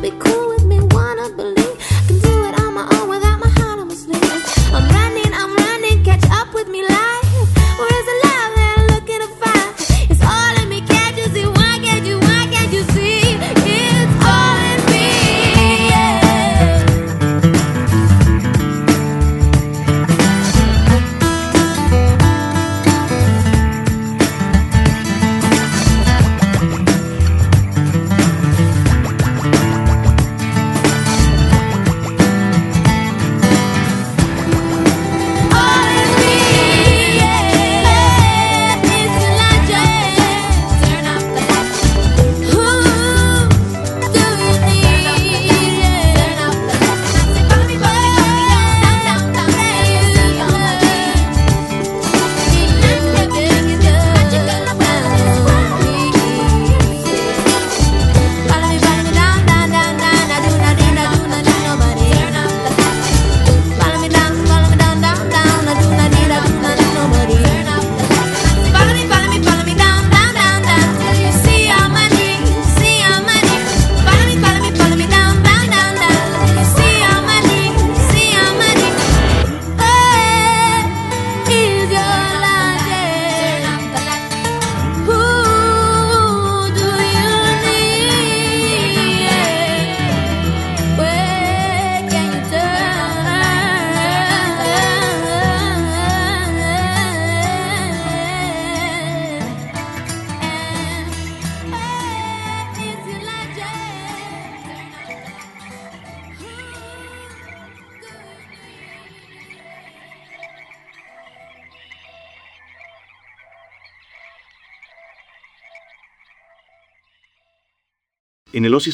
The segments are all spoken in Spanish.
be cool with me, wanna believe.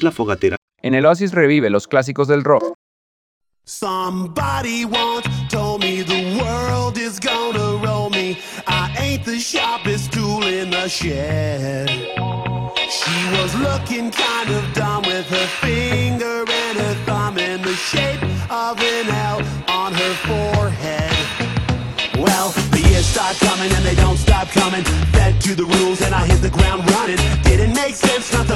La Fogatera. En el Oasis revive los clásicos del rock. Somebody once told me the world is gonna roll me. I ain't the sharpest tool in the shed. She was looking kind of dumb with her finger and her thumb in the shape of an L on her forehead. Well, the years start coming and they don't stop coming. Fed to the rules and I hit the ground running. Didn't make sense, not the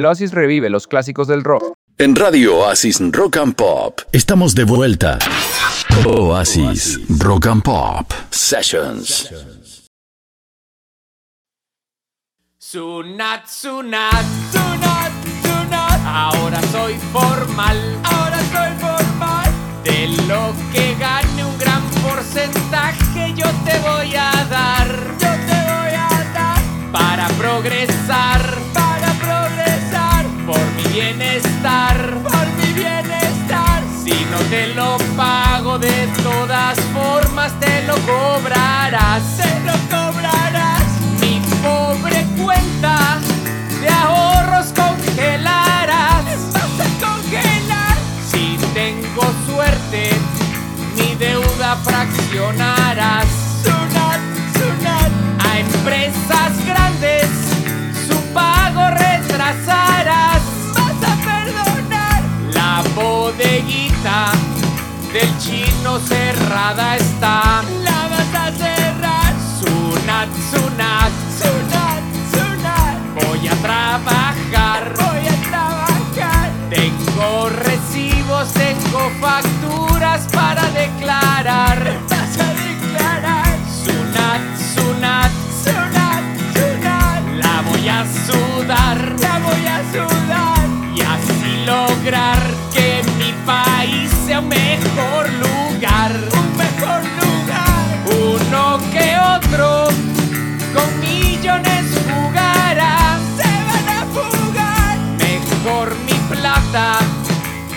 el Oasis revive los clásicos del rock. En Radio Oasis Rock and Pop estamos de vuelta. Oasis Rock and Pop Sessions. Sunat, sunat, sunat, sunat. Ahora soy formal, ahora soy formal. De lo que gane un gran porcentaje yo te voy a dar, yo te voy a dar. Para progresar, para progresar. Bienestar, por mi bienestar. Si no te lo pago de todas formas te lo cobrarás, te lo cobrarás. Mi pobre cuenta de ahorros congelarás. Si tengo suerte, mi deuda fraccionarás. A empresas del chino cerrada está. La vas a cerrar. Sunat, sunat, sunat, sunat. Voy a trabajar. Voy a trabajar. Tengo recibos, tengo facturas para declarar. Vas a declarar. Sunat, sunat, sunat, sunat. La voy a sudar. La voy a sudar. Y así lograr mejor lugar. Un mejor lugar. Uno que otro con millones jugará. Se van a jugar. Mejor mi plata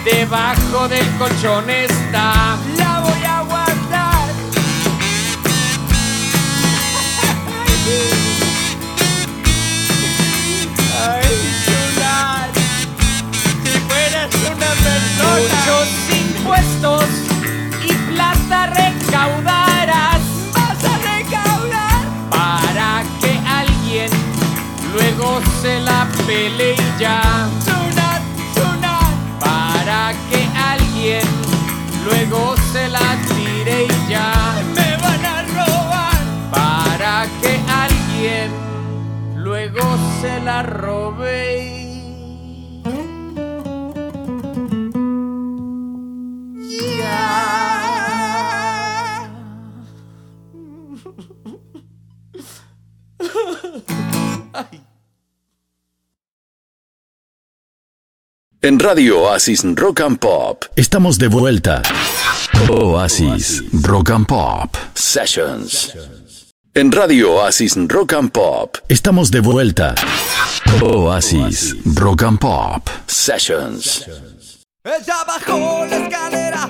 debajo del colchón está. En Radio Oasis Rock and Pop. Estamos de vuelta. Oasis Rock and Pop Sessions. En Radio Oasis Rock and Pop. Estamos de vuelta. Oasis Rock and Pop Sessions. Ella bajó la escalera,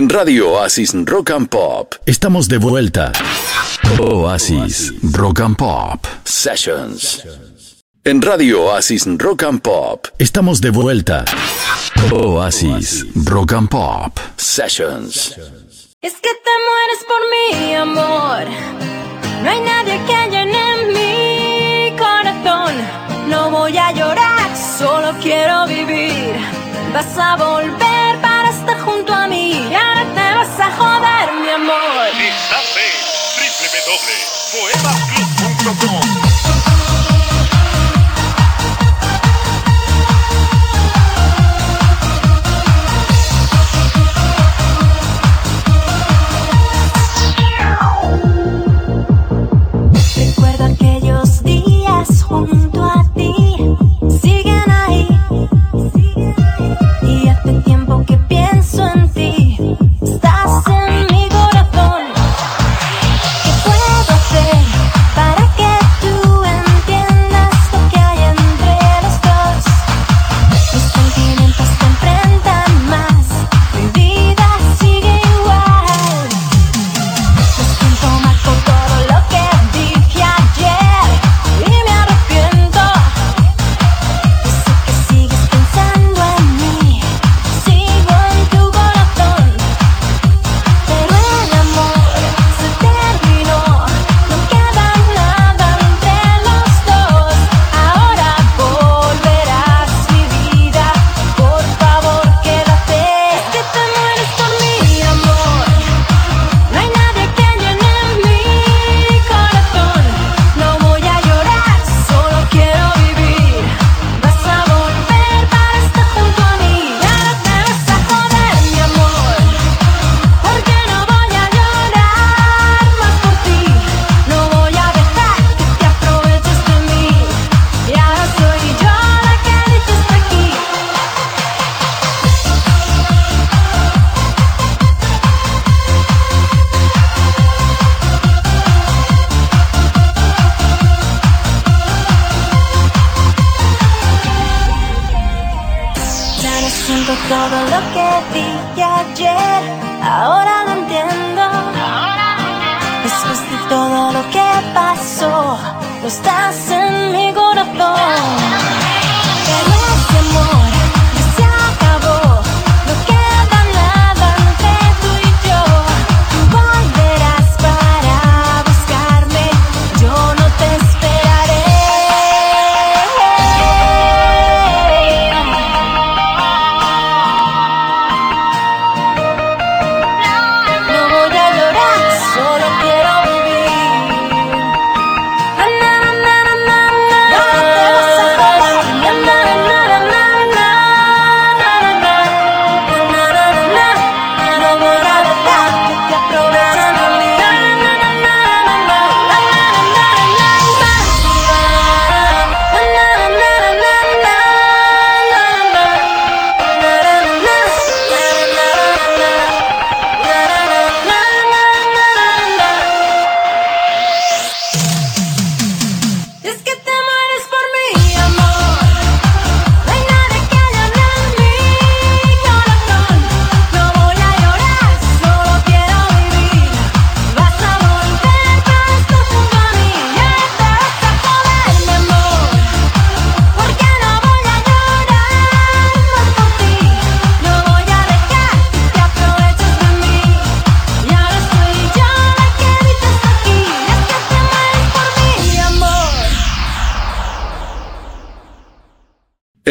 En Radio Oasis Rock and Pop estamos de vuelta. Oasis Rock and Pop Sessions. En Radio Oasis Rock and Pop estamos de vuelta. Oasis Rock and Pop Sessions. Es que te mueres por mi amor. No hay nadie que llene mi corazón. No voy a llorar, solo quiero vivir. Vas a volver para joder, mi amor.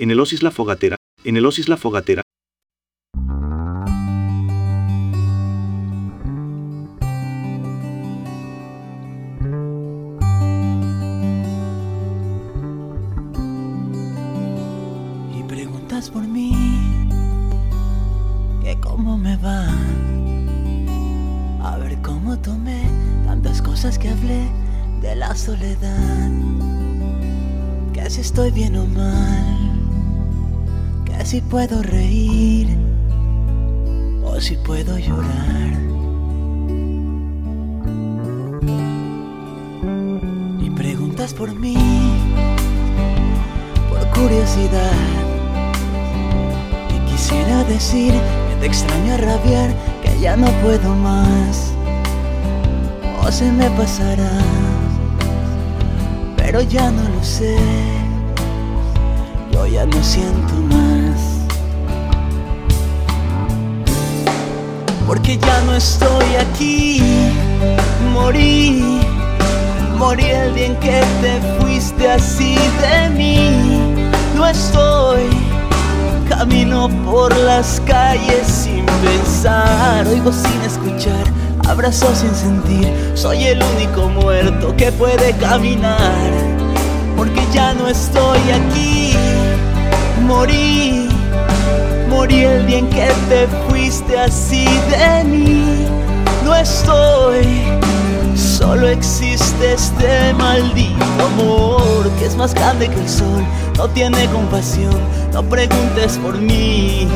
En el Osis La Fogatera, en el Osis La Fogatera, y preguntas por mí, que cómo me va. A ver cómo tomé tantas cosas que hablé de la soledad. Que si estoy bien o mal, si puedo reír o si puedo llorar. Y preguntas por mí por curiosidad. Y quisiera decir que te extraño a rabiar, que ya no puedo más. O se me pasará, pero ya no lo sé. Yo ya no siento más. Porque ya no estoy aquí, morí. Morí el día en que te fuiste así de mí. No estoy, camino por las calles sin pensar, oigo sin escuchar, abrazo sin sentir. Soy el único muerto que puede caminar. Porque ya no estoy aquí, morí. Morí el día en que te fuiste así de mí. No estoy, solo existe este maldito amor que es más grande que el sol. No tiene compasión, no preguntes por mí.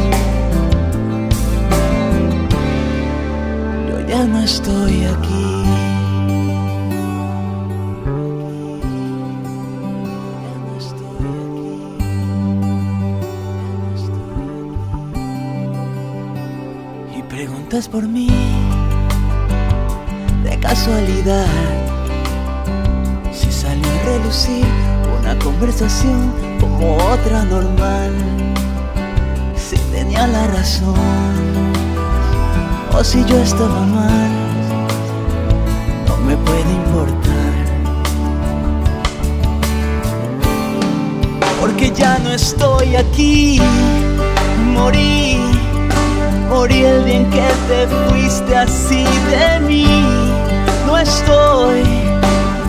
Yo ya no estoy aquí. Por mí de casualidad. Si salió a relucir una conversación como otra normal si tenía la razón o si yo estaba mal no me puede importar. Porque ya no estoy aquí morí Morí el día en que te fuiste así de mí. No estoy,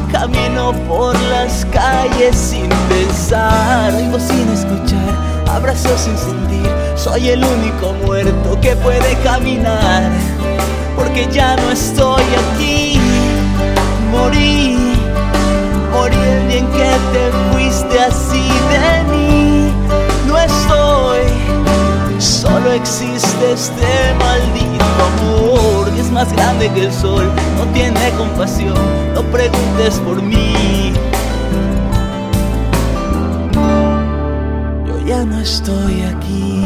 camino por las calles sin pensar, oigo sin escuchar, abrazo sin sentir. Soy el único muerto que puede caminar, porque ya no estoy aquí. Morí, morí el día en que te fuiste así de mí. No estoy. Solo existe este maldito amor que es más grande que el sol, no tiene compasión, no preguntes por mí. Yo ya no estoy aquí.